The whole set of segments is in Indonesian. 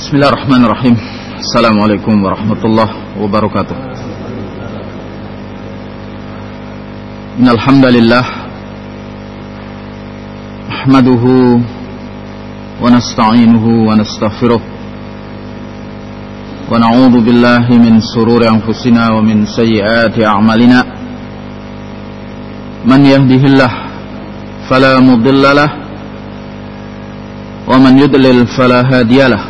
Bismillahirrahmanirrahim. Assalamualaikum warahmatullahi wabarakatuh. Innalhamdalillah Ahmaduhu Wa nasta'inuhu wa nasta'firuh Wa na'udhu billahi min sururi anfusina Wa min sayyiyati a'malina. Man yahdihillah Fala mudillalah Wa man yudlil fala hadiyalah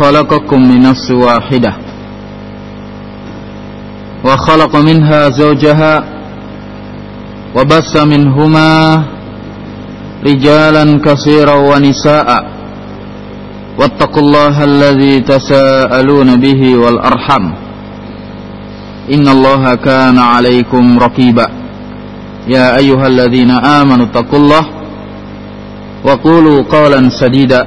خلقكم من نفس واحدة وخلق منها زوجها وبث منهما رجالا كثيرا ونساء واتقوا الله الذي تساءلون به والأرحم إن الله كان عليكم رقيبا يا أيها الذين آمنوا اتقوا الله وقولوا قولا سديدا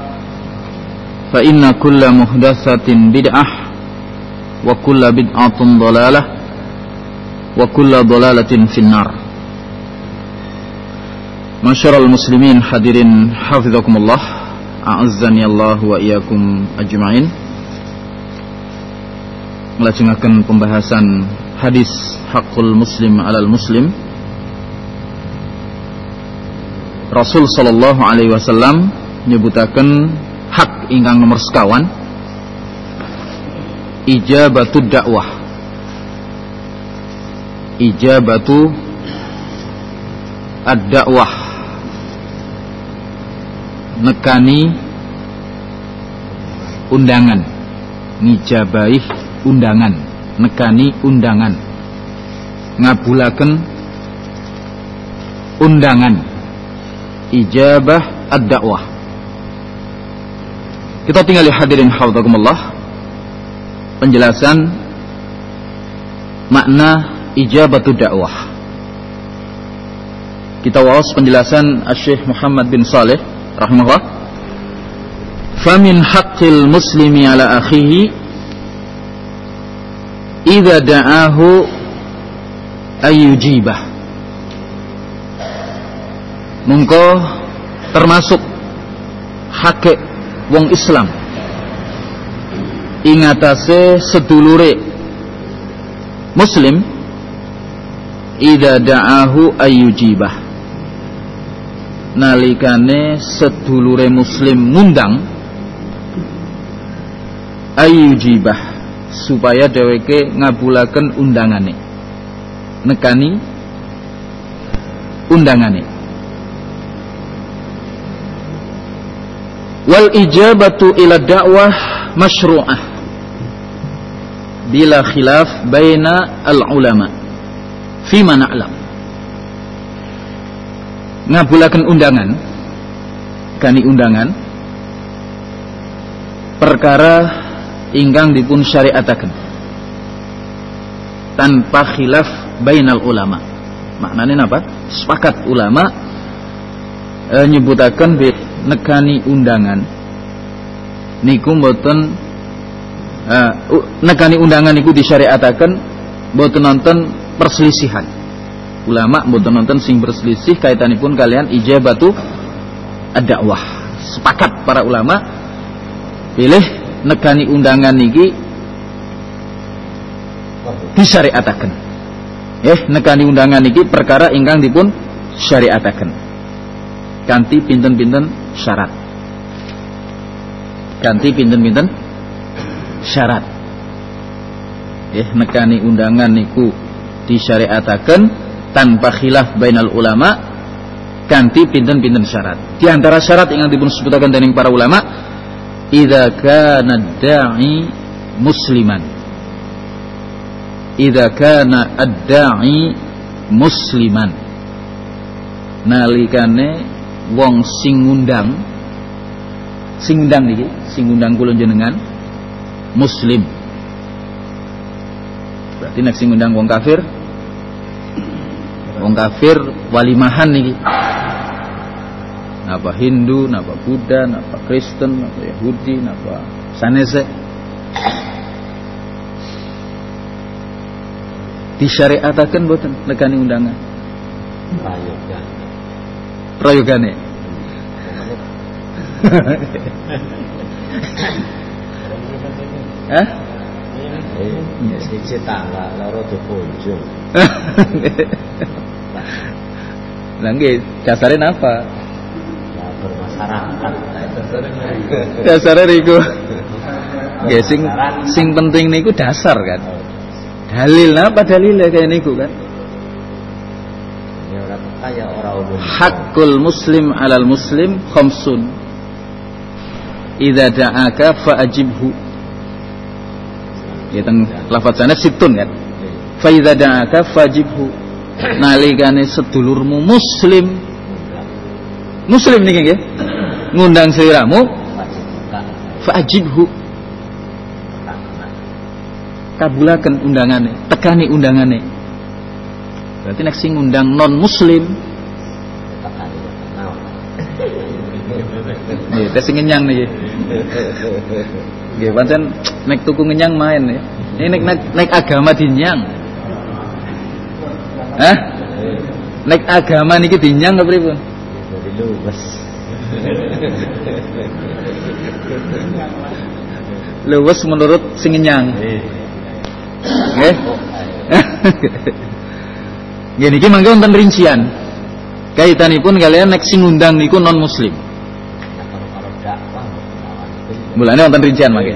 fa inna kulla muhdatsatin bid'ah wa kulla bid'atin dalalah wa kulla dalalatin finnar Masyarul muslimin hadirin hafizakumullah a'azzani Allah wa iyyakum ajma'in Melajengakan pembahasan hadis hakul muslim alal muslim. Rasul sallallahu alaihi wasallam menyebutakan hak ingkang nomor sekawan ijabatu dakwah. Ijabatu ad-dakwah. Nekani undangan. Ngijabaih undangan. Nekani undangan. Ngabulaken undangan. Ijabah ad-dakwah kita tinggal di hadirin hafizakumullah penjelasan makna ijabatu dakwah. Kita wawas penjelasan Syekh Muhammad bin Saleh rahimahullah. Famin haqqil muslimi ala akhihi idza da'ahu ayyujibah mungko termasuk hak wong Islam. Ingatase sedulure muslim idza da'ahu ayyujibah. Nalikane sedulure muslim ngundang ayyujibah supaya dheweke ngabulaken undangane. Nekani undangane wal ijabatu ila dakwah masyru'ah. Bila khilaf baina al ulama fima na'lam ngabulaken undangan. Kani undangan. Perkara ingkang dipun syariataken. Tanpa khilaf bainal ulama. Maknanya apa sepakat ulama e, nyebutaken nekani undangan. Niku mboten uh, nekani undangan niku disyariataken mboten nonton perselisihan. Ulama mboten nonton sing berselisih kaitanipun kalian ijabatu ad-dakwah sepakat para ulama pilih nekani undangan niki disyariataken. Eh nekani undangan niki perkara ingkang dipun syariataken kanthi pinten-pinten syarat ganti pinten-pinten syarat eh nekani undangan niku disyariataken tanpa khilaf bainal ulama kanti pinten-pinten syarat. Di antara syarat yang dipun sebutaken dening para ulama idza kana da'i musliman. Idza kana ad-da'i musliman. Nalikane wong sing ngundang. Sing ngundang niki, sing ngundang kula jenengan muslim. Berarti nek sing ngundang wong kafir wong kafir walimahan niki. Napa Hindu, napa Buddha, napa Kristen, napa Yahudi, napa sanese. Disyariataken boten nekani undangan prayogane Hah? Ya siji tangga loro dikunjung. Lah nggih, dasare napa? Ya bermasyarakat. Dasare niku. Nggih sing sing penting niku dasar kan. Dalil napa dalile kaya niku kan? Ya ora kaya ora. Hakul muslim alal muslim khamsun. Idza da'aka fa'ajibhu. Ya teng lafaz sana situn kan. Fa idza da'aka fa'ajibhu. Nalikane sedulurmu muslim. Muslim niki nggih. Ngundang buka. fa'ajibhu. Kabulaken undangane, tekani undangane. Berarti nek sing ngundang non muslim Tekan ya kenal. Nggih, tes ngenyang niki. Nggih, pancen nek tuku ngenyang main ya. Ini nek nek, nek agama dinyang. Hah? Nek agama niki dinyang apa? Jadi luwes. Luwes menurut sing ngenyang. Nggih. Nggih niki mangke wonten rincian. Kaitanipun kalian nek sing niku non muslim. Nah, kalau kalau dakwah melawan itu Mulane wonten rincian mangke.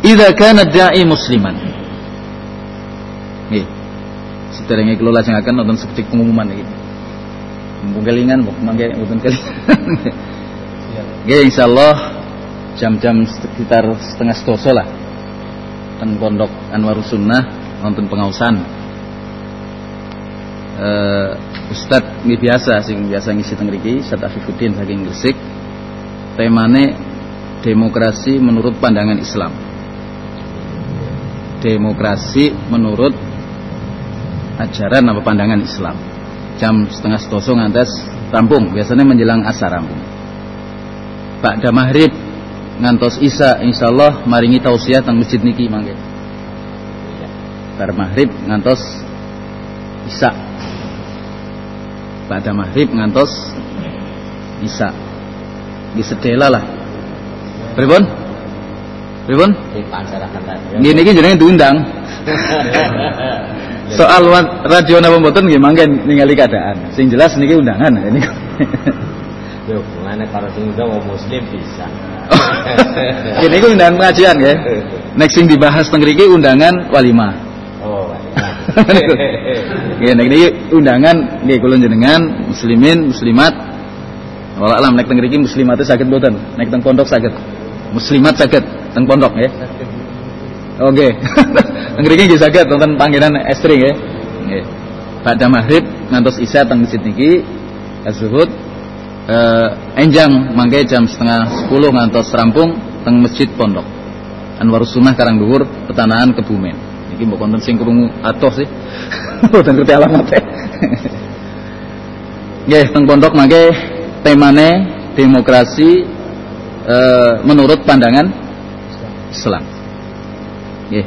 Idza kana da'i musliman. Nggih. Sederenge kula lajengaken wonten seperti pengumuman iki. Mumpung kelingan mangke wonten kelingan. Nggih insyaallah jam-jam sekitar setengah sedasa lah. Teng Pondok Anwarus Sunnah wonten pengausan. Eh Ustad ini biasa sing biasa ngisi teng mriki Ustaz Afifuddin saking Gresik. Temane demokrasi menurut pandangan Islam. Demokrasi menurut ajaran apa pandangan Islam. Jam setengah sedasa ngantos rampung, biasanya menjelang asar rampung. Pak Maghrib ngantos Isa insyaallah maringi tausiah teng masjid niki mangke. Bar maghrib ngantos Isa. Pada maghrib ngantos Isa. Di sedela lah. Pripun? Pripun? Nggih niki jenenge diundang. Soal radio napa mboten nggih mangke ningali keadaan. Sing jelas niki undangan ini. Yo, mana kalau sing udah muslim bisa. Ini ku undangan pengajian nggih. Nek sing dibahas teng mriki undangan walimah. Oh, Nggih nek niki undangan nggih kula jenengan muslimin muslimat. Wala alam nek teng mriki muslimat saged mboten. Nek teng pondok saged. Muslimat saged teng pondok nggih. Oke. Teng mriki nggih saged wonten panggenan estri nggih. Nggih. Pada maghrib ngantos isya teng masjid niki az-zuhud eh enjang mangke jam setengah 10 ngantos rampung teng masjid pondok. Anwarus Sunnah Karang Dhuwur Petanaan Kebumen. Niki mbok konten sing krungu atoh sih. Mboten ngerti alamate. Nggih, teng pondok mangke temane demokrasi eh, menurut pandangan Islam. Nggih.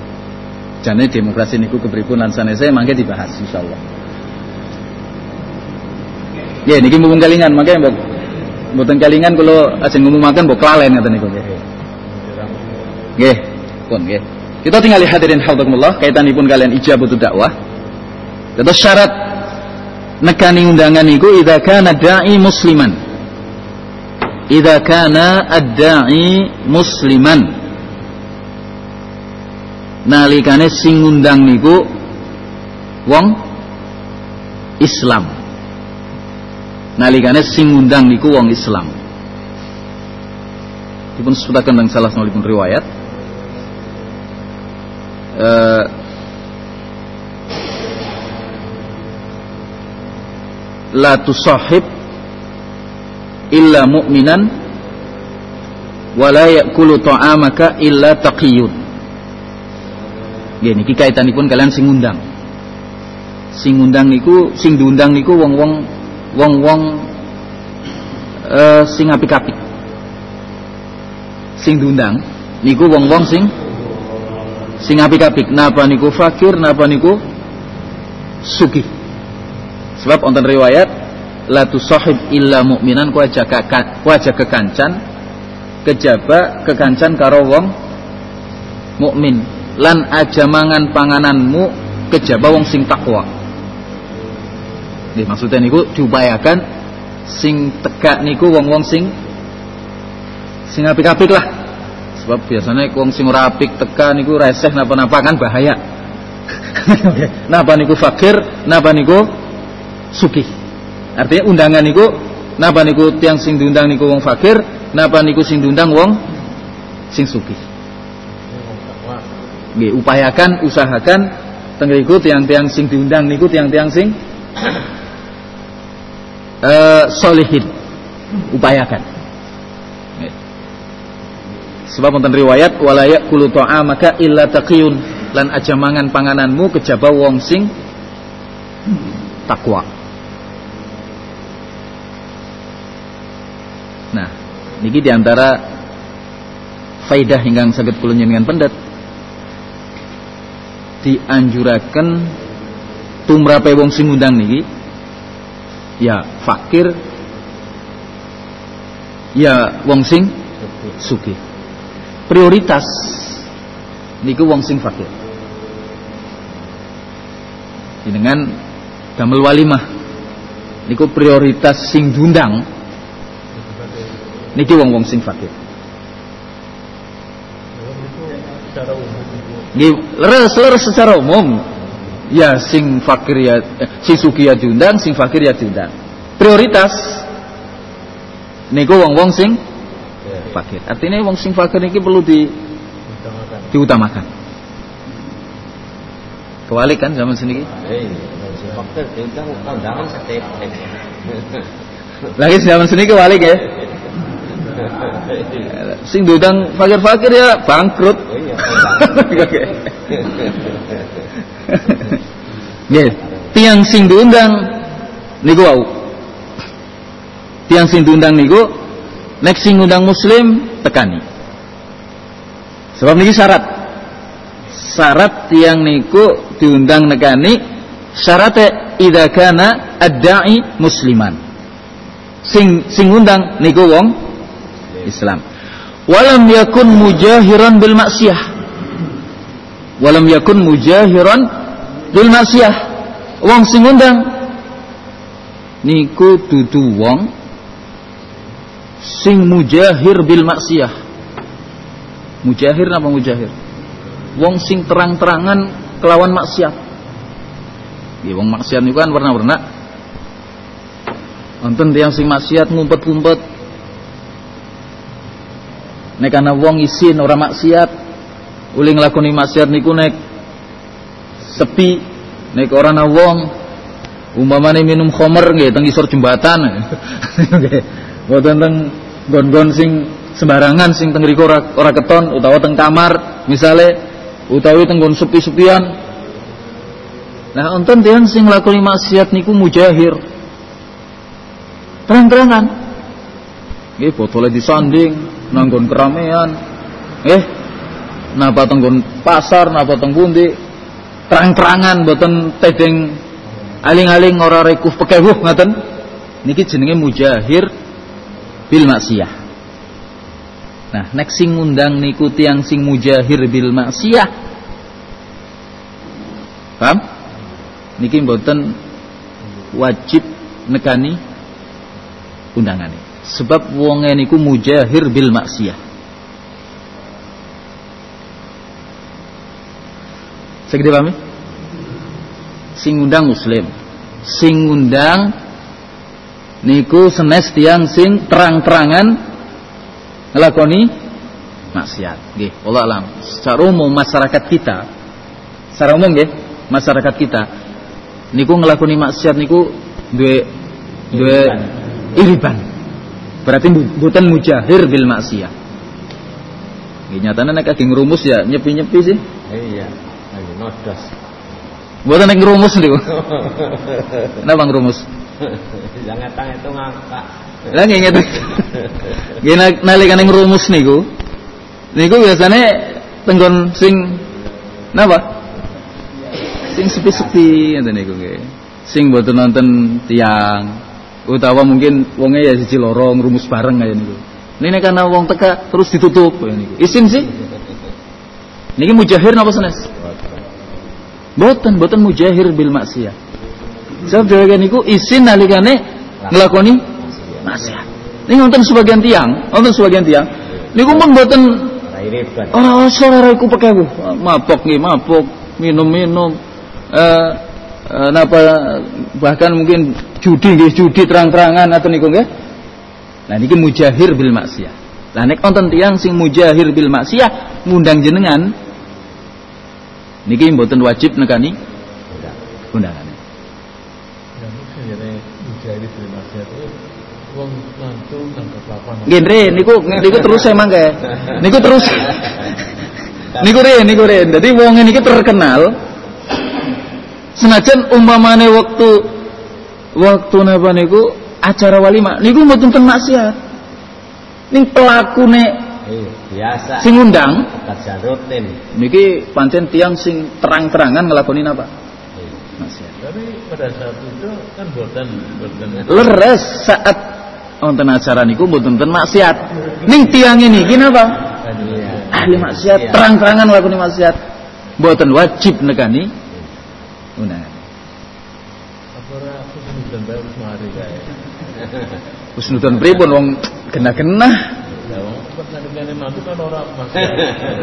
Jane demokrasi niku kepripun lan sanese mangke dibahas insyaallah. Nggih niki mumpung kalingan mangke mbok mboten kalingan kula ajeng ngumumaken mbok klalen ngoten niku nggih. Pun nggih. Kita tinggal hadirin haudzakumullah kaitanipun kalian ijabatu dakwah. Terus syarat nekani undangan niku idza kana da'i musliman. Idza kana ad-da'i musliman. nalikane sing ngundang niku wong Islam. Nalikane sing ngundang niku wong Islam. Dipun sebutaken teng salah pun riwayat. Eh, la tusahib illa mu'minan wa la ya'kulu ta'amaka illa taqiyun Nggih niki kaitanipun kalian sing ngundang. Sing ngundang niku sing diundang niku wong-wong wong-wong uh, sing apik-apik. Sing diundang niku wong-wong sing sing apik-apik. Napa niku fakir, napa niku sugih. Sebab wonten riwayat la tusahib illa mu'minan ku aja kekancan kejaba kekancan karo wong mukmin lan aja mangan pangananmu kejaba wong sing takwa. Nggih maksudnya niku diupayakan sing tegak niku wong-wong sing sing apik-apik lah. Sebab biasanya wong sing ora apik teka niku reseh napa-napa kan bahaya. napa niku fakir, napa niku sugih. Artinya undangan niku napa niku tiang sing diundang niku wong fakir, napa niku sing diundang wong sing sugih. Nggih, upayakan, usahakan tengriku tiang-tiang sing diundang niku tiang-tiang sing uh, solihin. Upayakan. Sebab wonten riwayat wala yaqulu ta'amaka illa taqiyun lan aja mangan pangananmu kejaba wong sing takwa. Nah, niki di antara faidah hingga saged kula njenengan pendet. Dianjurakan tumrape wong sing ngundang niki ya fakir ya wong sing sugih. Prioritas niku wong sing fakir. Dengan damel walimah niku prioritas sing diundang niki wong-wong sing fakir. Leres leres secara umum. Ya sing fakir ya eh, sing suki ya diundang sing fakir ya diundang. Prioritas. Niku wong-wong sing fakir. Artinya wong sing fakir niki perlu di diutamakan. Kewalik kan zaman sini? Lagi zaman sini kewalik ya sing diundang fakir-fakir ya bangkrut. Oh iya. Nggih, tiang sing diundang niku wau. Tiang sing diundang niku nek sing ngundang muslim tekani. Sebab niki syarat. Syarat tiang niku diundang nekani syaratnya idza kana ad-da'i musliman. Sing sing ngundang niku wong Islam. Walam yakun mujahiran bil maksiyah. Walam yakun mujahiran bil maksiyah. Wong sing ngundang niku dudu wong sing mujahir bil maksiyah. Mujahir apa mujahir? Wong sing terang-terangan kelawan maksiat. Ya wong maksiat niku kan warna-warna. Wonten tiyang sing maksiat ngumpet-ngumpet nek ana wong isin ora maksiat uling lakoni maksiat niku nek sepi nek ora ana wong umpamane minum khamr nggih teng isor jembatan. Nggih. Mboten teng gon-gon sing sembarangan sing teng riku ora, ora keton utawa teng kamar misale utawi teng gon sepi-sepian. Nah onten tiang sing lakoni maksiat niku mujahir. Terang-terangan. Nggih botole disanding nanggon keramaian. Eh napa tenggon pasar napa teng pundi? Terang-terangan boten tedeng aling-aling ora rekuf pekewuh ngaten. Niki jenenge mujahir bil maksiyah. Nah nek sing ngundang niku tiang sing mujahir bil maksiyah. Paham? Niki mboten wajib nekani undangane sebab wong niku mujahir bil maksiyah Saged dipahami? Sing ngundang muslim. Sing ngundang niku senes tiang sing terang-terangan ngelakoni maksiat. Nggih, Allah alam. Secara umum masyarakat kita, secara umum nggih, masyarakat kita niku ngelakoni maksiat niku duwe duwe iriban. Berarti bukan mujahir bil maksiat. Nggih nyatane nek kageng ngrumus ya nyepi-nyepi sih. Iya, lagi nodos. Buatan nek ngrumus niku. Kenapa ngrumus? Jangan tang itu ngangkat. Lah nginget. Nggih nalikane ngrumus niku. Niku biasane tenggon sing napa? Sing sepi-sepi ngoten niku nggih. Sing mboten nonton tiang utawa mungkin wonge ya siji loro ngrumus bareng kaya niku. Ini karena wong teka terus ditutup kaya niku. Isin sih. Niki mujahir napa senes? Boten, boten mujahir bil maksiat. Sebab dheweke niku isin nalikane nglakoni maksiat. Ini wonten sebagian tiang, wonten sebagian tiang. Niku pun boten ora ora iku pekewu. Mabok nggih, mabok, minum-minum. Eh, napa bahkan mungkin judi nggih, judi terang-terangan atau niku nggih. Nah niki mujahir bil maksiat. Lah nek wonten tiang sing mujahir bil maksiat ngundang jenengan niki mboten wajib nekani undangan. Jadi. Nggih Re, niku niku terus saya mangke. Niku terus niku re niku re. Dadi wong niki terkenal senajan umpamane waktu waktu napa niku acara walima niku mboten ten maksiat. Ning pelakune Iya, biasa. sing ngundang Kerjaan rutin. niki pancen tiang sing terang-terangan ngelakoni apa? Iya. Maksiat. Tapi pada saat itu kan boten boten Leres saat wonten acara niku mboten ten maksiat. Ning tiang ini napa? Iya. ahli maksiat terang-terangan nglakoni maksiat mboten wajib nekani kae. husnudon pripun wong genah-genah? Ya kan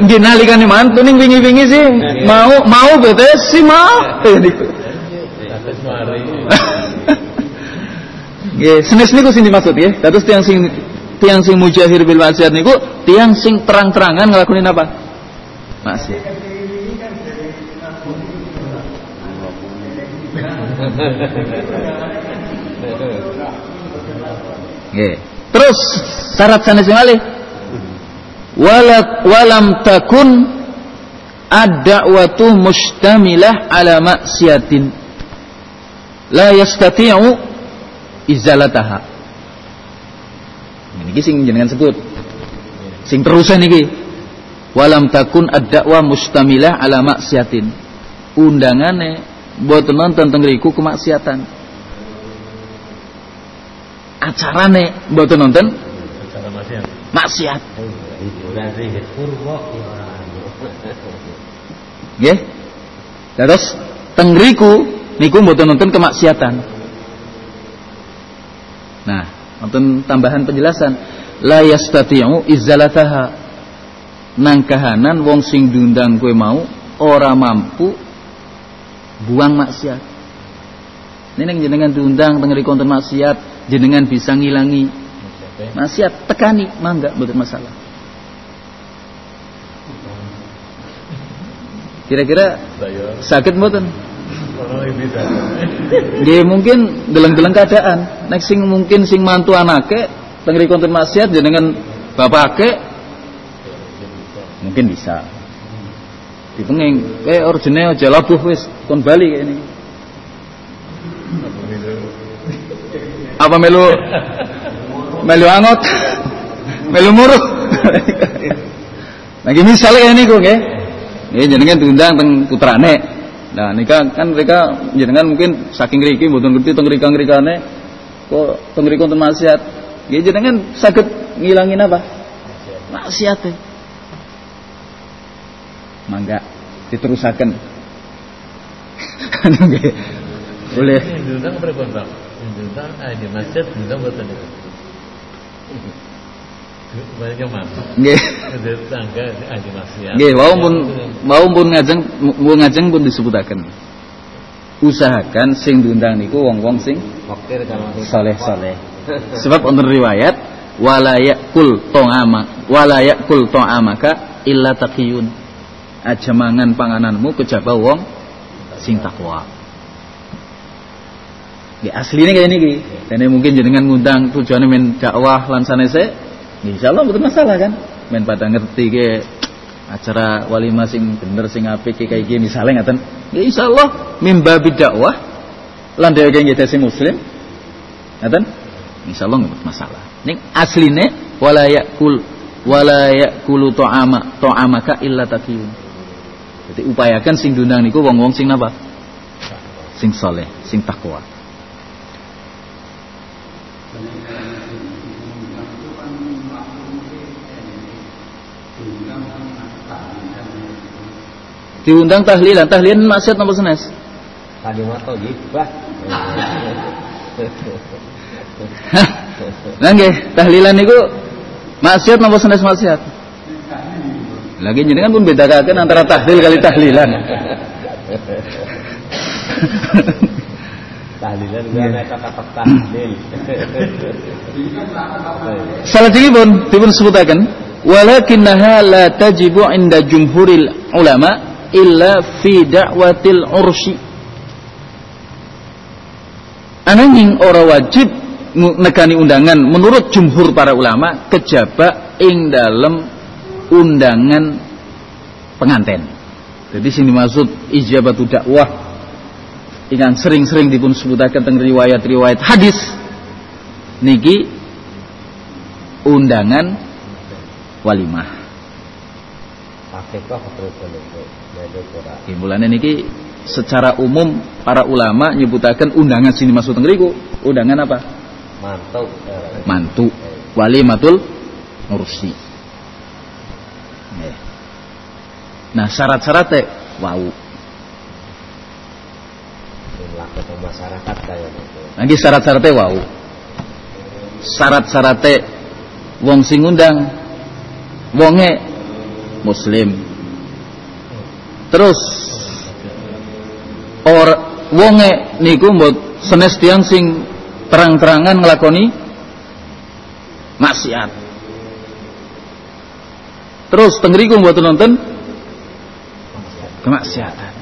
nggih nalikane mantu ning wingi-wingi sih. Mau mau bete sih mau. Semari. nggih senes niku sing dimaksud ya dados tiang sing tiang sing mujahir bil maksiat niku tiang sing terang-terangan nglakoni apa maksiat Nggih. Terus syarat sanes malih wala walam takun ad-da'watu mustamilah ala maksiatin la yastati'u izalataha. Niki sing jenengan sebut. Sing terusan niki. Walam takun ad-da'wa mustamilah ala maksiatin. Undangane boten nonton teng riku kemaksiatan. Acarane boten nonton Cara maksiat. Hiburan ringgit purwo. Nggih. Terus teng riku niku mboten nonton kemaksiatan. Nah, wonten tambahan penjelasan la yastati'u izzalataha. Nang kahanan wong sing diundang kowe mau ora mampu buang maksiat. Ini neng jenengan diundang teng riku wonten maksiat, jenengan bisa ngilangi Maksiat. tekani mangga mboten masalah. Kira-kira sakit mboten? Nggih mungkin deleng-deleng keadaan. Nek sing mungkin sing mantu anake teng riku wonten maksiat jenengan bapake mungkin bisa. Dipenging eh orjene aja labuh wis kon bali kayak ini. Apa melu melu angot? melu muruh. Lagi misalnya kayak niku nggih. Nggih jenengan diundang teng putrane. Nah, nika kan mereka jenengan mungkin saking riki mboten ngerti teng rika-rikane kok teng rika wonten maksiat. Nggih jenengan saged ngilangin apa? Maksiat. Mangga diterusaken. Anu nggih. Boleh. Diundang bang? Yang diundang ah di masjid diundang boten. Nggih. Ada tangga ahli maksiat. Nggih, wau pun wau pun ngajeng mau ngajeng pun disebutaken. Usahakan sing diundang niku wong-wong sing Fakir kalau saleh-saleh. Sebab untuk riwayat wala yakul ta'ama wala yakul ta'amaka illa taqiyun. Aja pangananmu kejaba wong sing takwa. Nggih asline kaya niki. Dene mungkin jenengan ngundang tujuane men dakwah lan sanese, nggih insyaallah mboten masalah kan. Men pada ngerti ke acara walimah sing bener sing apik kayak gini misalnya ngaten. Ya insyaallah mimba dakwah lan dheweke nggih dadi muslim. Ngaten? Insyaallah nggak masalah. Ning asline wala yakul wala yakulu ta'ama ta'amaka illa taqiyun. Jadi upayakan sing diundang niku wong-wong sing napa? Sing saleh, sing takwa. Diundang tahlilan, tahlilan maksiat napa senes? kalimat. Hah? Lah nggih, tahlilan niku maksiat napa senes maksiat? Lagi jenengan pun bedakan antara tahlil kali tahlilan. Tahlilan gua nek kata tahlil. Salajengipun dipun sebutaken walakinnaha la tajibu inda jumhuril ulama illa fi da'watil ursi. Ananging ora wajib nekani undangan menurut jumhur para ulama kejaba ing dalem undangan penganten. Jadi sini maksud ijabatu dakwah ingkang sering-sering dipun sebutaken teng riwayat-riwayat hadis niki undangan walimah. Mulane niki secara umum para ulama nyebutaken undangan sini maksud teng riku undangan apa? Mantap. eh. Mantu walimatul ursi. Nggih. Nah, syarat-syaratnya wau. Masyarakat kayak. Lagi syarat-syaratnya wau. Syarat-syaratnya wong sing ngundang wonge muslim. Terus or wonge niku mbot senes tiyang sing terang-terangan nglakoni maksiat. Terus teng riku mboten nonton kemaksiatan.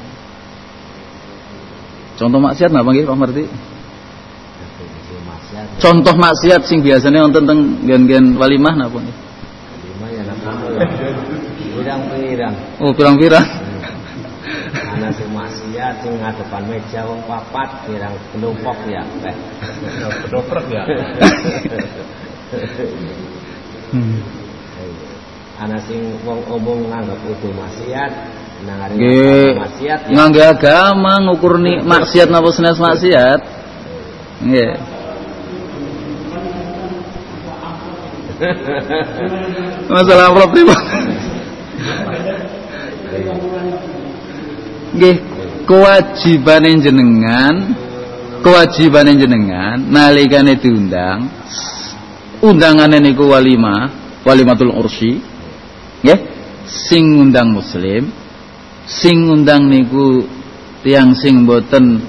Contoh maksiat napa nggih Pak maksiat. Contoh maksiat sing biasanya wonten teng gen-gen walimah napa nggih? Lima ya nak Pirang-pirang. Oh, pirang-pirang. Ana sing maksiat sing ngadepan meja wong papat pirang kelompok ya. Pedoprek ya. Ana sing wong umum nganggap itu maksiat, Nggih, maksiat ya. ngangge agama ngukur ni maksiat napa senes maksiat. Nggih. Masalah amplop. Nggih, kewajibane jenengan, kewajibane jenengan nalikane diundang undangane niku walimah, walimatul ursi. Nggih, sing ngundang muslim, sing ngundang niku tiang sing boten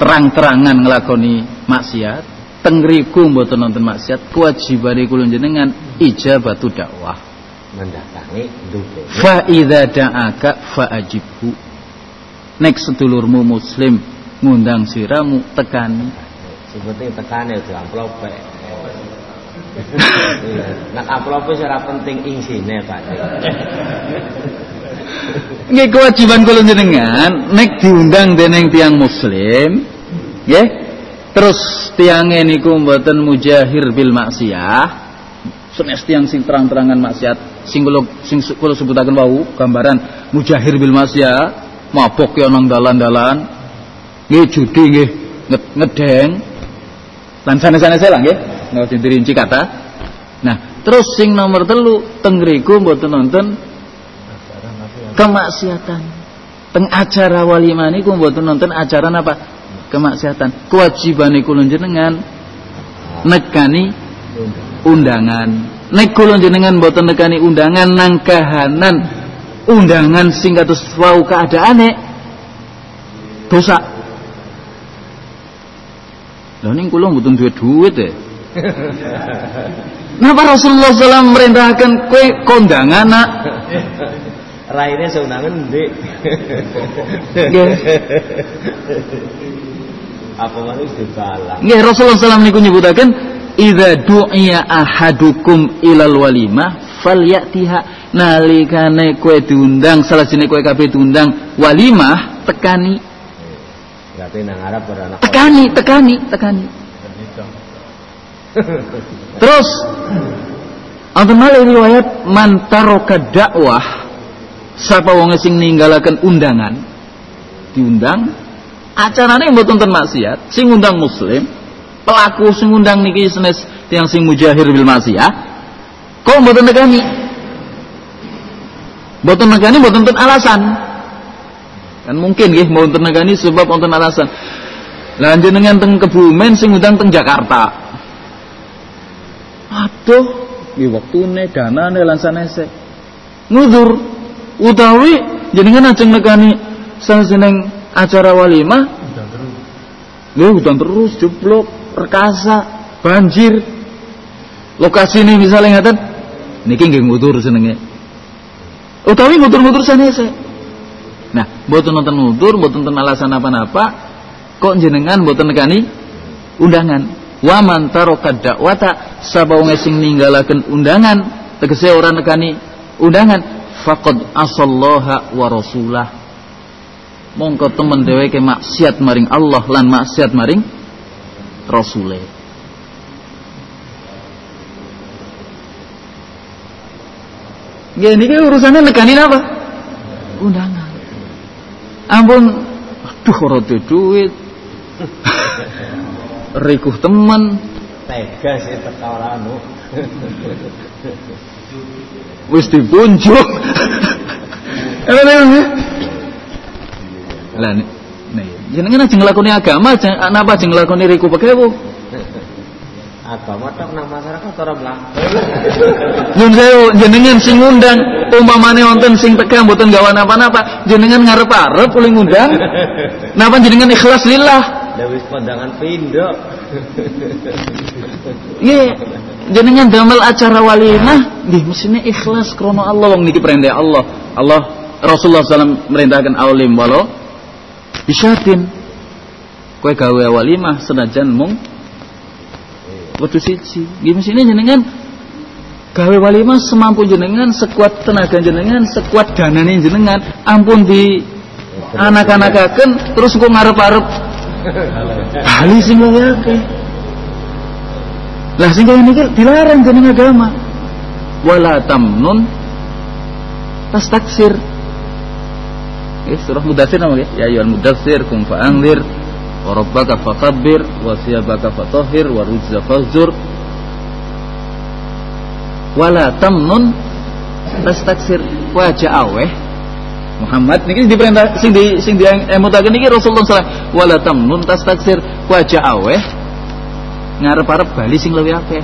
terang-terangan ngelakoni maksiat, tengriku mboten nonton maksiat, kewajibane kula jenengan ijabatu dakwah. mendatangi duwe. Fa idza da'aka fa ajibhu. Nek sedulurmu muslim ngundang siramu tekani. Sing penting tekane aja amplope. Iya, Nak amplope wis ora penting isine, Pak. Nggih kewajiban kula jenengan nek diundang dening tiang muslim, nggih. Terus tiange niku mboten mujahir bil maksiyah. Senes tiang sing terang-terangan maksiat sing kula sing kula sebutaken wau gambaran mujahir bil maksiyah, mabok ya nang dalan-dalan. Nggih judi nggih nge- ngedeng. Lan sanes-sanes lah nggih, nggak dirinci kata. Nah, terus sing nomor telu tengriku mboten nonton kemaksiatan. Teng acara walimah niku mboten nonton acara apa? Kemaksiatan. Kewajibane kula jenengan nekani undangan. nek kula jenengan mboten nekani undangan nang kahanan undangan sing kados wau keadaane dosa. Lah ning kula mboten duwe duit e. Napa Rasulullah SAW merintahkan kue kondangan nak? Raine seunangan ndek. Apa manis dibalang. Nggih Rasulullah SAW niku nyebutaken idza du'iya ahadukum ilal walimah falyatiha nalikane kowe diundang salajene kowe kabeh diundang walimah tekani Berarti nang Arab beranak. tekani tekani tekani terus Wonten malih riwayat man taraka dakwah sapa wong sing ninggalaken undangan diundang. Acarane mboten ten maksiat sing undang muslim pelaku sing undang niki senes tiang sing mujahir bil maksiat kok mboten negani mboten negani mboten ten alasan. Kan mungkin nggih mboten negani sebab wonten alasan. Lah jenengan teng Kebumen sing undang teng Jakarta. Aduh iki wektune danane lan sanese. Ngudur utawi jenengan ajeng negani saseneng acara walimah Udah terus. Nggih hutan terus jeblok, rekasa, banjir. Lokasi ini misalnya ngaten niki nggih ngutur senenge. Utawi ngutur-ngutur sanese. Nah, mboten nonton ngutur, mboten nonton alasan apa-apa, kok jenengan mboten nekani undangan. Wa man taraka da'wata sapa wong sing ninggalaken undangan, tegese ora nekani undangan, faqad asallaha wa rasulah mongko temen dheweke maksiat maring Allah lan maksiat maring Rasule. Ya niki urusannya nekanin apa? Undangan. Ampun, aduh ora duwe duit. Rikuh temen, Tega sih teka ora anu. wis dipunjuk. Enak Lah nih, jenengan aja ngelakoni agama, aja napa aja ngelakoni riku pekewu. Agama tok nang masyarakat ora mlaku. Nyun sewu, jenengan sing ngundang, umpamane wonten sing teka mboten gawa napa-napa, jenengan ngarep-arep oleh ngundang. Napa jenengan ikhlas lillah? Lah wis kondangan pindho. Nggih, jenengan damel acara walimah, nggih mesine ikhlas krana Allah wong niki perintah Allah. Allah Rasulullah SAW merintahkan aulim walau bisyatin. Kowe gawe walimah senajan mung Waduh siji. Nggih mesine jenengan gawe walimah semampu jenengan, sekuat tenaga jenengan, sekuat danane jenengan, ampun di anak-anakaken terus kok ngarep-arep bali sing akeh. Lah sing kaya niki dilarang jeneng agama. Wala tamnun tas taksir. Eh, surah Mudathir nama ya? Ayyuhal mudaththir kum fa'anzir wa rabbaka fakabbir wa thiyabaka fatahhir wa rujza fahzur. Wala tamnun tas taksir wa ja'aweh Muhammad niki diperintah sing di sing di emutaken niki Rasulullah SAW wala tamnun tas taksir wa ja'aweh ngarep-arep bali sing luwih akeh.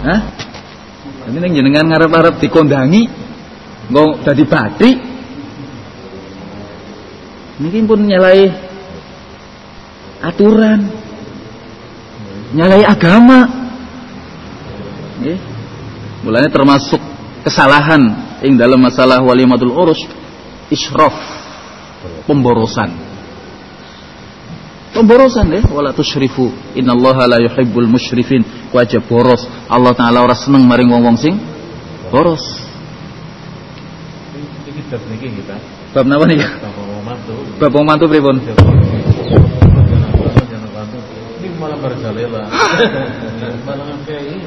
Hah? Ini ning jenengan ngarep-arep dikondangi nggo dadi bathik. Niki pun nyalai aturan. Nyalai agama. Mulanya termasuk kesalahan ing dalam masalah walimatul urus israf pemborosan pemborosan deh wala tusyrifu innallaha la yuhibbul musyrifin wajib boros Allah taala ora seneng maring wong-wong sing boros Ini bab niki kita. bab napa Bapak mau mantu. bab wong mantu pripun. Ini malah berjalela. Malah kayak ini.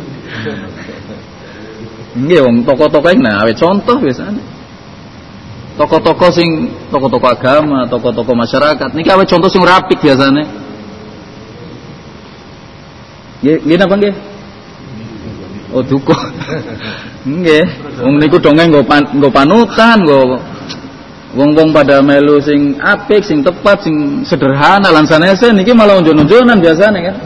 nggih wong toko-toko iki nah awet contoh biasanya toko-toko sing toko-toko agama toko-toko masyarakat niki awet contoh sing rapik biasanya nggih nggih napa nggih Oh duko. Nggih. Wong niku dongeng nggo pan, nggo panutan, nggo Wong-wong pada melu sing apik, sing tepat, sing sederhana lan sanese niki malah unjon-unjonan biasane kan.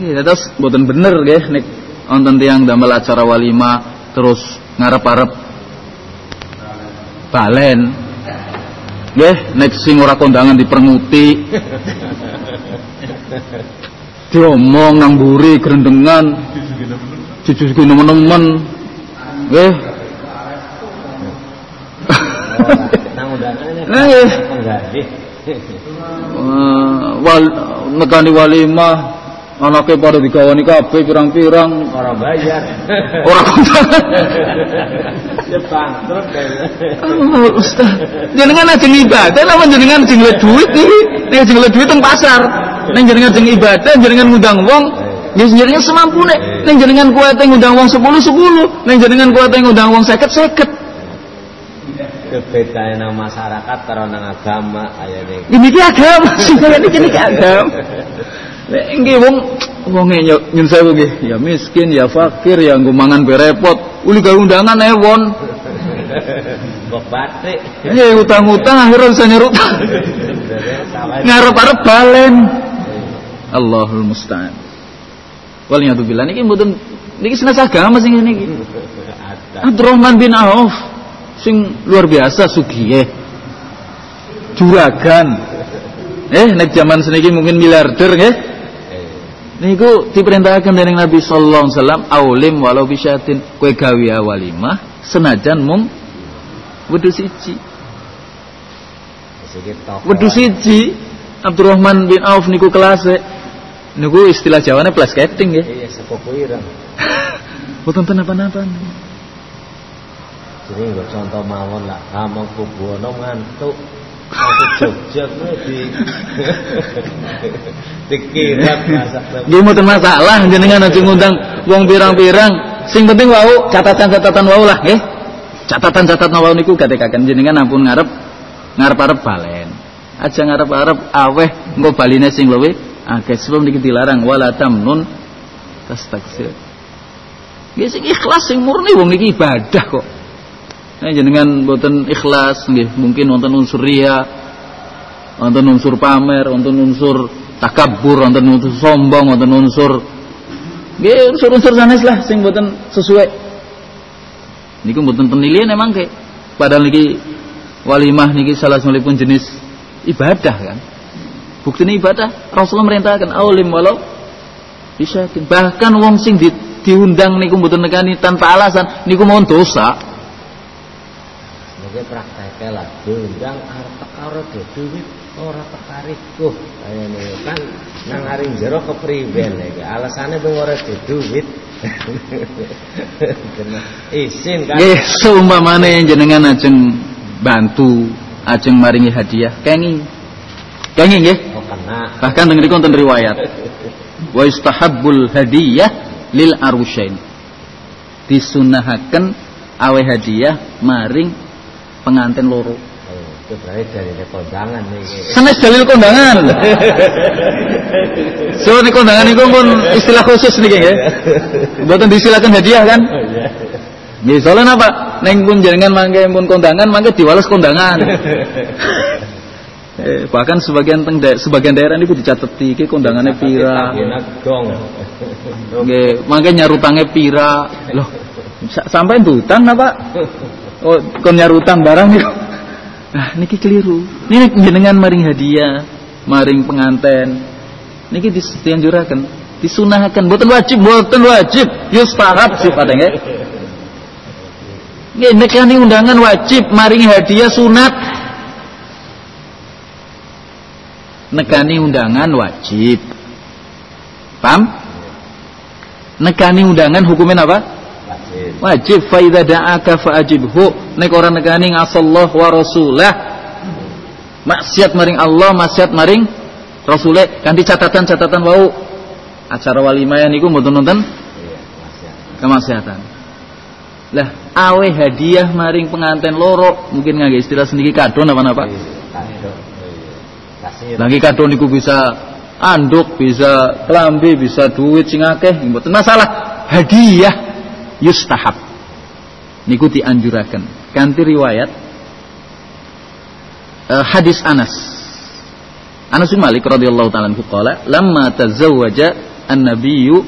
Nggih, terus mboten bener nggih nek wonten tiyang damel acara walimah terus ngarep-arep balen. Nggih, nek sing ora kondangan dipermuti. Diomong nang mburi grendengan. Jujur nemen-nemen. Nggih. Nang penggalih. Eh, wal nekani walimah anake pada digawani kabeh pirang-pirang Orang bayar. ora bangkrut kayaknya. Oh, Ustaz, jenengan ajeng ibadah lah jenengan ajeng le duit iki. Nek ajeng le duit teng pasar. Nek jenengan ajeng ibadah, jenengan ngundang wong, ya jenengan semampune. Nek jenengan kuwate ngundang wong 10 10, nek jenengan kuwate ngundang wong 50 50. Kebedaannya nang masyarakat karo nang agama ayane. Ini ki agama, sing niki niki agama. Nggih wong wong e nyun sewu nggih, ya miskin, ya fakir, ya nggo mangan berepot, uli gawe undangan ewon. Kok batik. Eh utang-utang akhirnya bisa nyerut. Ngarep-arep balen. Allahul musta'an. Waliyadzubillah niki mboten niki senes agama sing ngene iki. ada. Abdurrahman bin Auf sing luar biasa sugih. Juragan. Eh nek zaman seniki mungkin miliarder nggih. Niku diperintahkan dening Nabi sallallahu alaihi wasallam aulim walau bisyatin kowe gawe walimah senajan mung wedhus siji. Wedhus siji Abdurrahman bin Auf niku kelase niku istilah Jawane plasketing nggih. Iya, sepupu ireng. Mboten napa-napa. Jadi contoh mawon lah, kamu kubuono ngantuk. Jogja kuwi di dikirap masak Nggih mboten masalah jenengan aja ngundang wong pirang-pirang. Sing penting wau catatan-catatan wau lah nggih. Catatan-catatan wau niku gatekaken jenengan ampun ngarep ngarep-arep balen. Aja ngarep-arep aweh engko baline sing luwih akeh sebelum niki dilarang wala tamnun tastaksir. Nggih sing ikhlas sing murni wong niki ibadah kok. Nah, jenengan boten ikhlas nggih, mungkin wonten unsur riya, wonten unsur pamer, wonten unsur takabur, wonten unsur sombong, wonten unsur nggih unsur-unsur sanes lah sing boten sesuai. Niku boten penilaian emang ke. Padahal niki walimah niki salah pun jenis ibadah kan. Buktinya ibadah Rasulullah merintahkan aulim walau bisa bahkan wong sing di, diundang niku mboten nekani tanpa alasan niku mau dosa. Sebagai prakteknya lah, diundang arep karo duit ora tekariku. Kayak ini kan nang aring jero kepriben iki. Alasannya tuh ora duit. Isin kan. Nggih, seumpamane jenengan ajeng bantu, ajeng maringi hadiah, kengi. Kengi nggih. Oh. Bahkan teng mriku wonten riwayat. Wa istahabbul hadiyah lil arusyain. Disunahaken awe hadiah maring pengantin loro. Oh, itu berarti dari kondangan nih. Senes dalil kondangan. so ini kondangan niku pun istilah khusus niki nggih. Mboten disilakan hadiah kan? Oh iya. Nggih, soalnya apa? Neng pun jenengan mangke pun kondangan, mangke diwales kondangan. eh, bahkan sebagian teng da- sebagian daerah niku dicateti iki kondangannya pira. Nggih, mangke nyarutange pira. Loh, sa- sampai utang apa? Oh, kon nyarutang barang niku. Nah, niki keliru. Ini jenengan maring hadiah, maring penganten. Niki dianjuraken, disunahkan, boten wajib, boten wajib. Yustahab sifatnya nggih. Nggih, nek kani undangan wajib maring hadiah sunat. Nekani undangan wajib. Paham? Nekani undangan hukumnya apa? Wajib. Fa idza da'aka fa'ajibhu. Nek ora nekani ngasallah wa rasulah. Maksiat maring Allah, maksiat maring Rasulullah kanthi catatan-catatan wau. Acara walimah niku mboten nonton Iya, kemaksiatan. Lah, awe hadiah maring pengantin loro, mungkin ngangge istilah sendiri kado. Kasih. Lagi kado niku bisa anduk, bisa kelambi, bisa duit sing akeh, mboten masalah. Hadiah. Yustahab. Niku dianjuraken. Kanti riwayat uh, hadis Anas. Anas bin Malik radhiyallahu taala anhu qala, "Lamma tazawwaja an-nabiyyu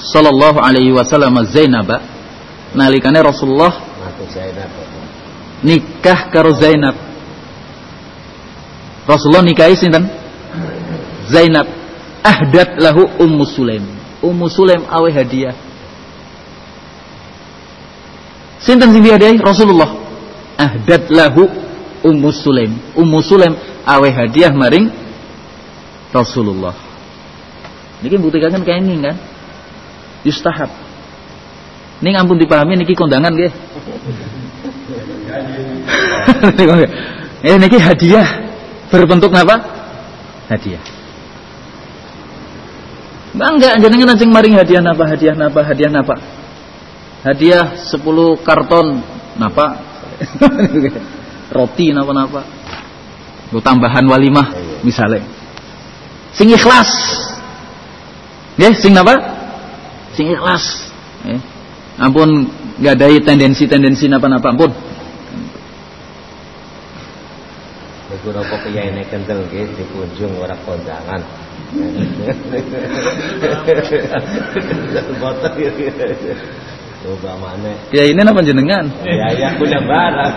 sallallahu alaihi wasallam Zainab nalikane Rasulullah nikah karo Zainab. Rasulullah nikahi sinten? Zainab. Ahdat lahu Ummu Sulaim. Ummu Sulaim awe hadiah. Sinten sing dihadiahi? Rasulullah. Ahdat lahu Ummu Sulaim. Ummu Sulaim awe hadiah maring Rasulullah. Niki buktikan kayak ini kan? Yustahab. Ning ampun dipahami niki kondangan nggih. eh niki hadiah berbentuk apa? Hadiah. Bangga jenengan anjing maring hadiah napa hadiah napa hadiah napa? Hadiah 10 karton napa? roti napa-napa. Lu tambahan walimah misalnya. Sing ikhlas. Nggih, sing napa? Sing ikhlas. Nggih. Ampun gadai tendensi-tendensi napa-napa ampun. Niku napa kiyaine kentel nggih dikunjung ora kondangan. Boten Coba mana? Ya ini apa jenengan? Ya ya punya barang.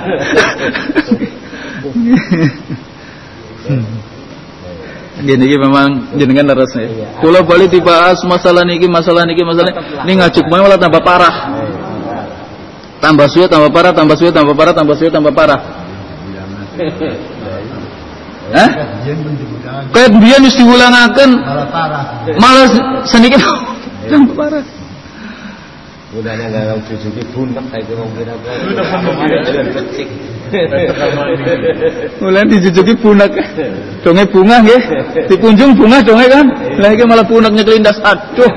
Gini gini memang jenengan harus nih. Iya. Kalau balik dibahas masalah niki, masalah niki, masalah ini ngajuk malah tambah parah. Tambah suwe, tambah parah, tambah suwe, tambah parah, tambah suwe, tambah parah. Hah? Kayak biyen wis diulangaken malah parah. malah sedikit tambah parah. Budanya nggak tahu cucu di bunak kayak gue Mana jalan kecik. Mulai dijujuki bunak. Donge bunga nggih. Dikunjung bunga donge kan. Lah iki malah bunaknya kelindas. Aduh.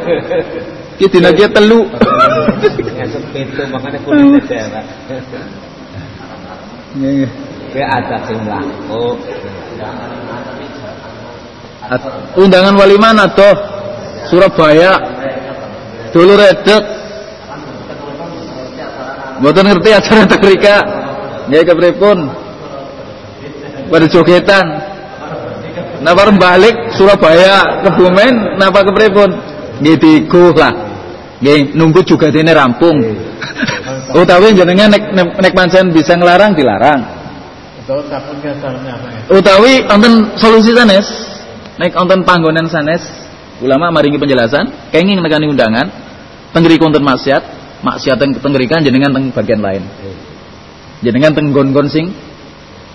Ki dina dia telu. Ngasep pintu makanya kulit daerah. Nggih. Kayak ada sing mlaku. Undangan walimah toh Surabaya. Dulu redek. Mboten ngerti acara takrika. Nggih kepripun? Pada jogetan. Napa balik Surabaya Kebumen napa kepripun? Nggih digo lah. Nggih nunggu juga dene rampung. Utawi jenengan nek nek, pancen bisa ngelarang dilarang. Apa ya? Utawi wonten solusi sanes. Nek wonten panggonan sanes, ulama maringi penjelasan, kenging nekani undangan, tenggeri wonten maksiat, maksiat teng tenggerikan jenengan teng bagian lain. Jenengan teng gon-gon sing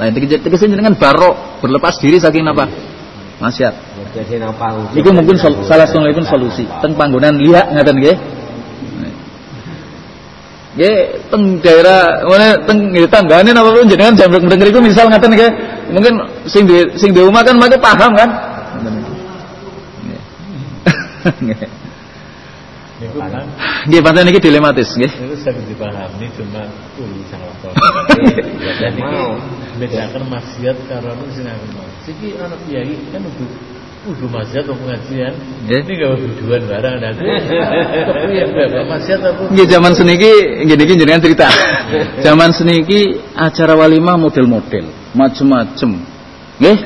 lain tegese jenengan barok berlepas diri saking apa? Maksiat. Iku mungkin sol, salah satunggalipun solusi. Teng panggonan liak ngaten nggih. Nggih teng daerah mana teng tanggane napa pun jenengan jam denger iku misal ngaten nggih. Mungkin sing di sing di rumah kan make paham kan. Nggih. Niku kan Nggih pancen iki dilematis nggih. itu sering dipahami cuma kuwi sangat kok. Ya, Dan iki mau. bedakan maksiat karo anu sing aku mau. Siki anak kiai kan udah udah maksiat atau pengajian. Nggih. Ini gak tujuan barang dan. Tapi yang berapa maksiat apa? Nggih zaman seniki nggih niki jenengan cerita. Zaman seniki acara walimah model-model, macem-macem. Nggih.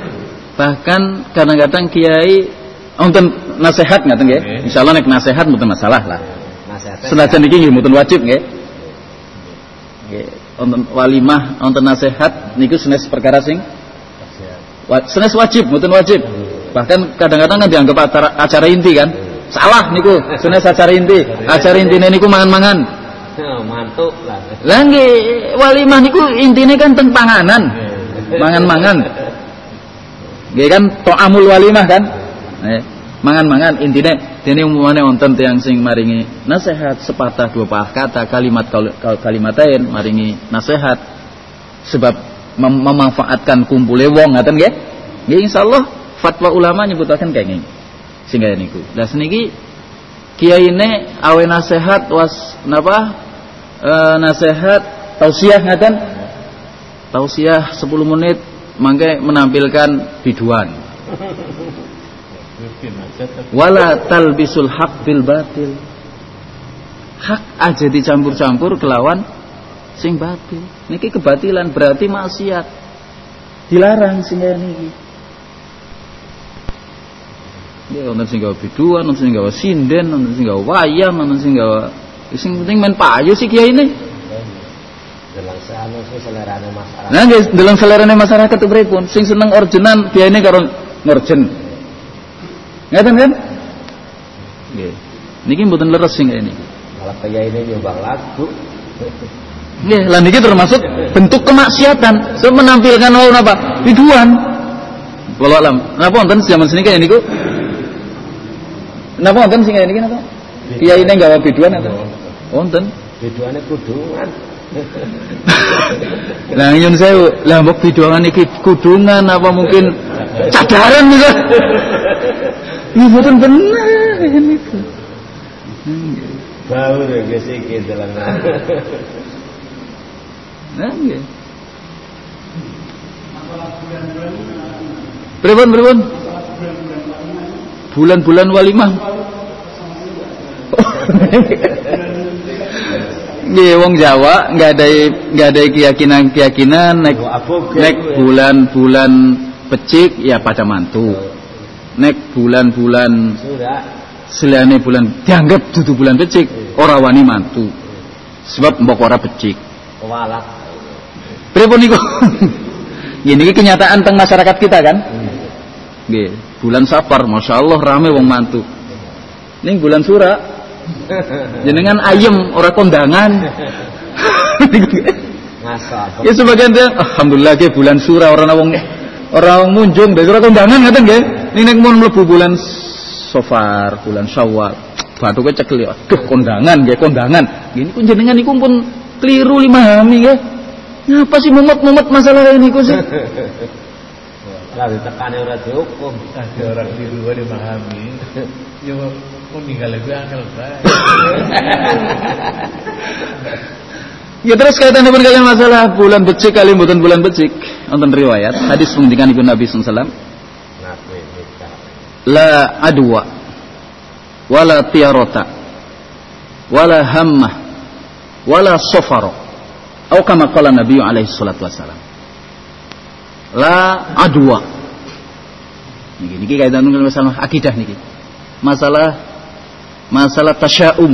Bahkan kadang-kadang kiai wonten nasihat ngaten nggih. Nggih. Insyaallah nek nasihat mboten masalah lah. Senajan iki nggih mboten wajib nggih. Nggih, wonten walimah, wonten nasihat niku senes perkara sing senes wajib, mboten wajib. Bahkan kadang-kadang kan dianggap acara, acara inti kan. Salah niku, senes acara inti. Acara intine niku mangan-mangan. Oh, mantuk lah. Lah nggih walimah niku intine kan teng panganan. Mangan-mangan. Nggih kan to'amul walimah kan? Eh, mangan-mangan intine dene umumane wonten tiyang sing maringi nasihat sepatah dua patah kata kalimat kal- kal- kalimatain maringi nasihat sebab mem- memanfaatkan kumpule wong ngaten nggih? Nggih insyaallah fatwa ulama nyebutaken kenging. Kaya niku. Lah seniki kiyaine awe nasihat was napa e, nasihat tausiah ngaten tausiah 10 menit mangke menampilkan biduan wala talbisul haq bil batil hak aja dicampur-campur kelawan sing batil. Niki kebatilan berarti maksiat. Dilarang sing niki. Ya ono sing gawe biduan, ono sing gawe sinden, ono sing gawe wayang, ono sing gawe sing penting main payu sih kiai ini. Nah, guys, dalam selerane masyarakat itu? Sing seneng orjenan kiai ini karo ngorjen. Ngaten kan? Nggih. Niki mboten leres sing kaya niki. Malah kayak ini nyumbang lagu. Nggih, lan niki termasuk bentuk kemaksiatan. So menampilkan wau napa? Biduan. Walau alam. Napa wonten zaman sini kaya niku? Napa wonten sing kaya niki napa? Kiai ini gawe biduan apa? Wonten. Biduane kudungan. Lah nyun sewu, lah mbok biduan iki kudungan apa mungkin cadaran gitu. Ini mboten bener niku. Bau deh iki dalam. Nah, nggih. Pripun pripun? Bulan-bulan walimah. Nggih wong Jawa nggak ada nggak ada keyakinan-keyakinan nek nek kuwi. bulan-bulan pecik ya pada mantu. Nek bulan-bulan selane bulan dianggap dudu bulan pecik ora wani mantu. Sebab mbok ora pecik. Walak. Pripun niku? Ini kenyataan teng masyarakat kita kan? Nggih, bulan Safar Masya Allah rame wong mantu. Ning bulan Sura jenengan ayem ora kondangan. Ya sebagian dia alhamdulillah ke bulan Sura ora ana wong ora wong munjung dari ora kondangan ngoten nggih. Ning nek mun mlebu bulan Safar, bulan Syawal, bathuke cekel ya. Aduh kondangan nggih, kondangan. Gini ku jenengan niku pun keliru limahami nggih. Ngapa sih mumet-mumet masalah ini ku sih? Lah ditekani ora dihukum. Ada orang di luar dimahami. Ya mau ninggal lebih angel bae. Ya terus kaitannya pun kalian masalah bulan becik kali bukan bulan becik. Nonton riwayat hadis pengendikan ibu Nabi SAW. La adwa, wala tiarota, wala hammah, wala sofaro. Atau kama kala Nabi alaihi salatu wassalam. La adwa. Niki niki kaitan dengan masalah akidah niki. Masalah masalah tasyaum.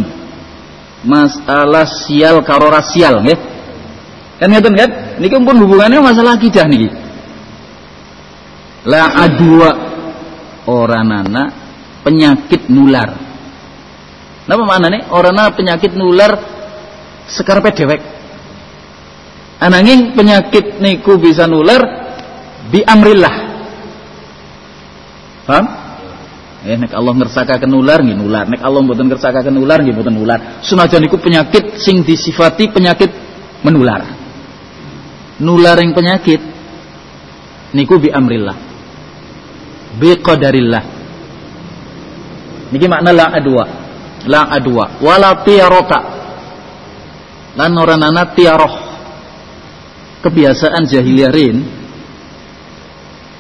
Masalah sial karo rasial nggih. Kan ngeten kan? Niki pun hubungannya masalah akidah niki. La adwa orang anak penyakit nular. Napa? Orang anak penyakit nular sekarpe dewek. Ananging penyakit niku bisa nular bi amrillah. Paham? Eh nek Allah ngersakaken nular nggih nular, nek Allah mboten ngersakaken nular nggih mboten nular. Senajan niku penyakit sing disifati penyakit menular. Nularing penyakit niku bi amrillah. Bi qadarillah. Niki makna la adwa. La adwa wala tiarota. Lan ora nana tiaroh. Kebiasaan jahiliyah rin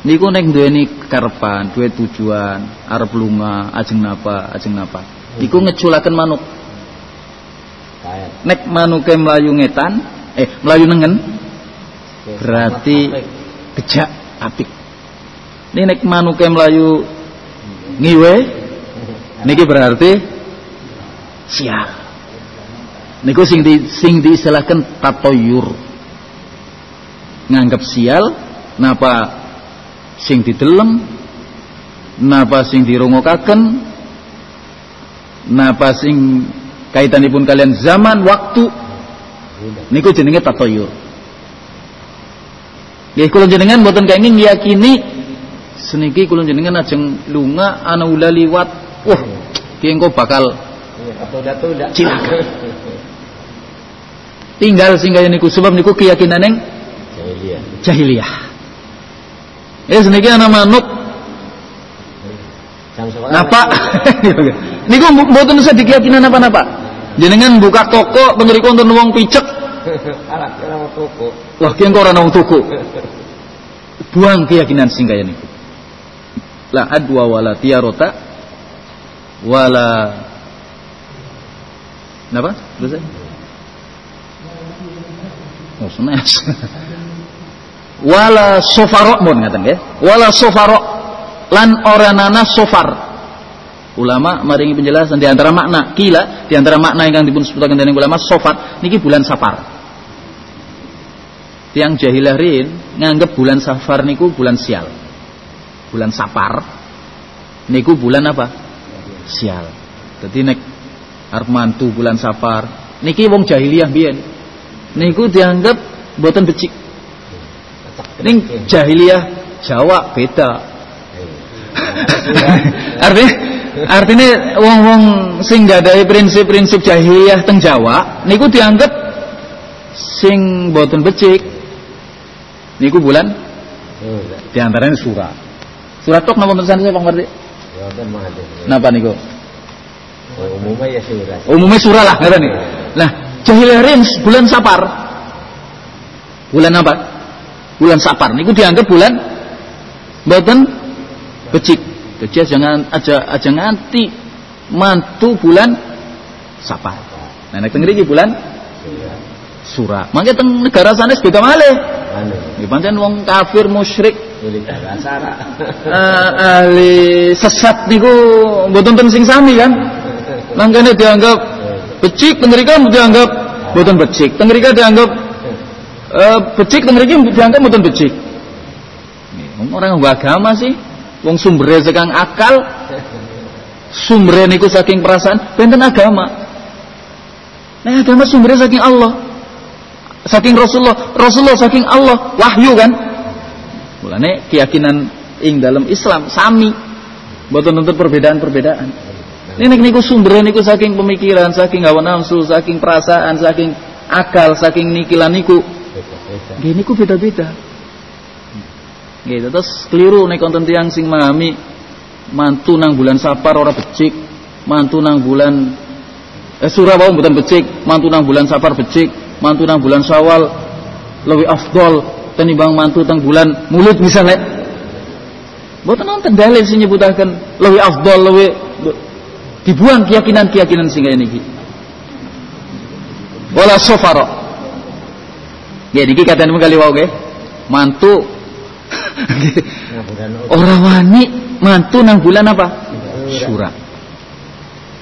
niku nek duweni karepan, duwe tujuan, arep lunga, ajeng napa, ajeng napa. Iku ngeculaken manuk. Nek manuke mlayu ngetan, eh mlayu nengen berarti gejak apik. Ini nek manuke mlayu ngiwe niki berarti sial. Niku sing di sing diistilahkan tatoyur. Nganggap sial napa sing didelem napa sing dirungokaken napa sing kaitanipun kalian zaman waktu niku jenenge tatoyur. Nggih kula jenengan mboten kenging ngiyakini seniki kula jenengan ajeng lunga ana ula liwat. Wah, ki engko bakal Tunda-tunda. Cilaka. tinggal sing kaya niku sebab niku keyakinan yang Jahiliyah. jahiliyah. Ya seniki ana manuk napa? niku mboten usah dikeyakinan apa-apa. Jenengan buka toko pengeriku untuk wong picek. Alah, toko. Wah, ki engko ora ana wong tuku. Buang keyakinan sing kaya niku. La adwa wala tiarota wala Napa? Terus Oh, senes. Wala sofaro mun ngaten nggih. Wala sofaro lan ora nana sofar. Ulama maringi penjelasan di antara makna kila, di antara makna ingkang dipun sebutaken dening ulama sofar niki bulan Safar. Tiang jahilah rin nganggep bulan Safar niku bulan sial. Bulan Safar niku bulan apa? Sial. Jadi nek arep mantu bulan Safar niki wong jahiliyah biyen niku dianggap boten becik. Ning jahiliyah Jawa beda. artinya artinya wong-wong sing gadai prinsip-prinsip jahiliyah teng Jawa niku dianggap sing boten becik niku bulan di antaranya surah. Surat tok napa tulisan saya Bang Mardi? Ya kan. Napa niku? Oh, Umumnya ya surah. Umumnya surah lah ngeten nih. Nah, jahiliyah rin bulan Sapar. Bulan apa? Bulan Sapar niku dianggap bulan boten becik. Jadi jangan aja aja nganti mantu bulan Sapar. Nah, nek teng bulan. Surah. Mangke teng negara sanes beda malih. Nggih pancen wong kafir musyrik eh, ahli sesat niku mboten ten sing sami kan. Mangkene dianggap becik teng mriki dianggap mboten becik. Teng mriki dianggap eh, becik teng mriki dianggap mboten becik. Orang agama sih. Wong sumbere sekang akal, sumbere niku saking perasaan, benten agama. Nah, agama sumbernya saking Allah. Saking Rasulullah, Rasulullah saking Allah, wahyu kan. Mulane keyakinan ing dalam Islam sami. Mboten tentu perbedaan-perbedaan. Ini niku sumbernya niku saking pemikiran, saking hawa nafsu, saking perasaan, saking akal, saking nikilan niku. Nggih niku beda-beda. Nggih, terus keliru nek konten tiyang sing memahami mantu nang bulan Sapar ora becik, mantu nang bulan eh surah wae mboten becik, mantu nang bulan Sapar becik, mantu nang bulan Syawal lebih afdol tenimbang mantu teng bulan Mulud misalnya. Mboten nonton dalil sing nyebutaken lebih afdol lebih dibuang keyakinan-keyakinan sing kaya niki. Wala safara. Ya niki katanya kali wau nggih. Mantu Orang wani mantu nang bulan apa? Syura.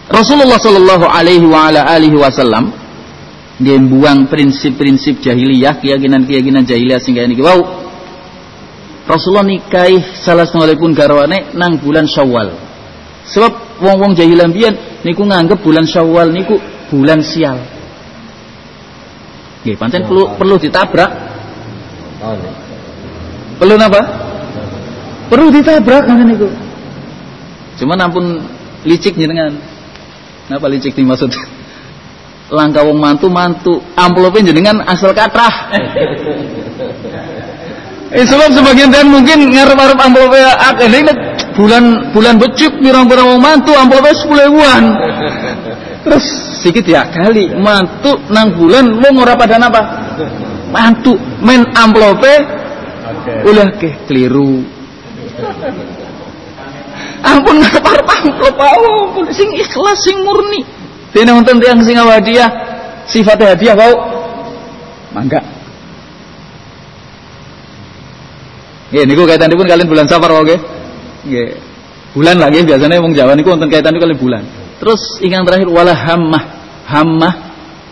Rasulullah Shallallahu Alaihi wa ala alihi Wasallam dia buang prinsip-prinsip jahiliyah, keyakinan-keyakinan jahiliyah sehingga ini wow. Rasulullah nikahi salah pun garwane nang bulan Syawal. Sebab wong-wong jahilan biyen niku nganggep bulan Syawal niku bulan sial. Nggih, pancen perlu perlu ditabrak. ya. Perlu napa? Perlu ditabrak kan niku. Cuman ampun licik jenengan. Napa licik dimaksud? Langkah wong mantu mantu, amplope jenengan asal katrah. eh sebab sebagian dan mungkin ngarep-arep amplope akeh ini bulan bulan becik pirang-pirang wong mantu amplope 10 ribuan. Terus sikit ya kali mantu nang bulan wong ora pada napa? Mantu men amplope ulah ke keliru ampun ngarep amplop ampun sing ikhlas sing murni dene wonten tiyang sing hadiah sifatnya hadiah bau mangga Nggih niku kaitanipun kalian bulan Safar wae nggih. Nggih. Bulan lah nggih biasanya wong Jawa niku wonten kaitanipun kalian bulan. Terus ingkang terakhir wala hammah. Hammah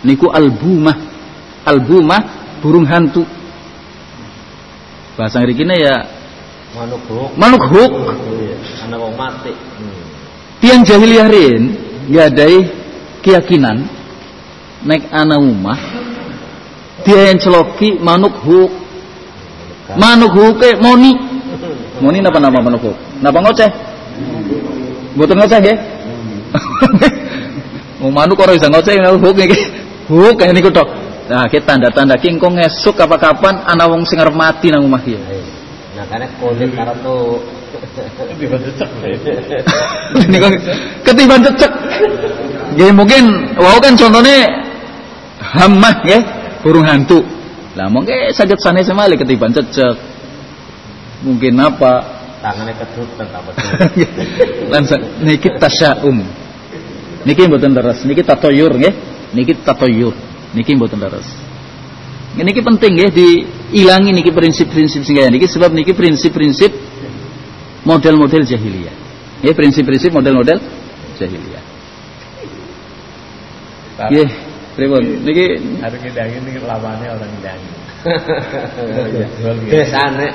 niku albumah. Albumah burung hantu. Bahasa ngrikine ya Manuk huk. manuk huk. Iya, Anak wong mati. Hmm. Tiang jahiliyah rin gadai keyakinan naik ana umah dia yang celoki manuk huk. Manuk huke moni. Moni napa nama manuk huk? Napa ngoceh? Mboten ngoceh nggih? Mau manuk ora bisa ngoceh manuk huk niki. Huk kaya niku tok. Nah, kita tanda-tanda ki engko ngesuk kapan-kapan ana wong sing arep mati nang omah. Ayo. Nah, karena kulit karo tuh. Tiba cecek kan ketiban cecek. Nggih mungkin wau kan contohnya hamah ya, burung hantu. Lah mungkin saged sane semale ketiban cecek. Mungkin apa? Tangannya kedut tentang betul. Lan sa- niki tasyaum. Niki mboten leres, niki tatoyur nggih. niki tatoyur, niki mboten leres. Niki penting ya diilangi niki prinsip-prinsip sing niki sebab niki prinsip-prinsip model-model jahiliyah. Ya prinsip-prinsip model-model jahiliyah. Nggih, pripun? Niki Harus ngidangin ini lawannya orang ngidangin. Desane.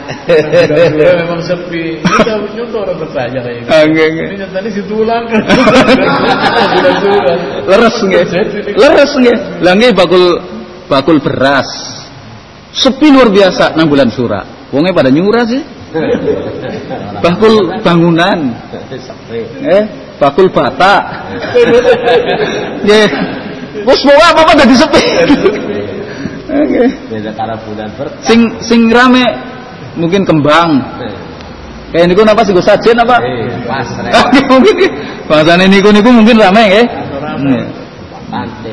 Dua memang sepi. Ini tahu nyontoh orang bertanya kayak gitu. Ah. Ini nyatanya si tulang leres nggih. Leres nggih. Lah nggih bakul bakul beras. Sepi luar biasa nang bulan Sura. Wonge pada nyurah sih. Bakul bangunan, eh, bakul bata. Nggih. Wes pokoke apa-apa dadi sepi. Oke. Beda karo bulan ber. Sing sing rame mungkin kembang. Kayak niku napa sih sajen apa? Eh, pas mungkin bahasane niku niku mungkin rame nggih.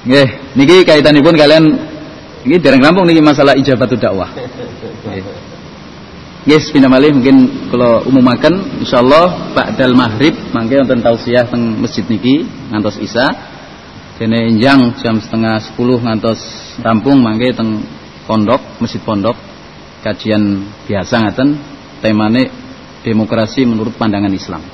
Nggih. Niki kaitanipun kalian ini dereng rampung niki masalah ijabatu dakwah. Nggih. Yes, pindah malih mungkin kalau umumaken insyaallah ba'dal maghrib mangke wonten tausiah teng masjid niki ngantos Isya. Dene enjang jam setengah 10 ngantos rampung mangke teng pondok, masjid pondok kajian biasa ngaten temane demokrasi menurut pandangan Islam.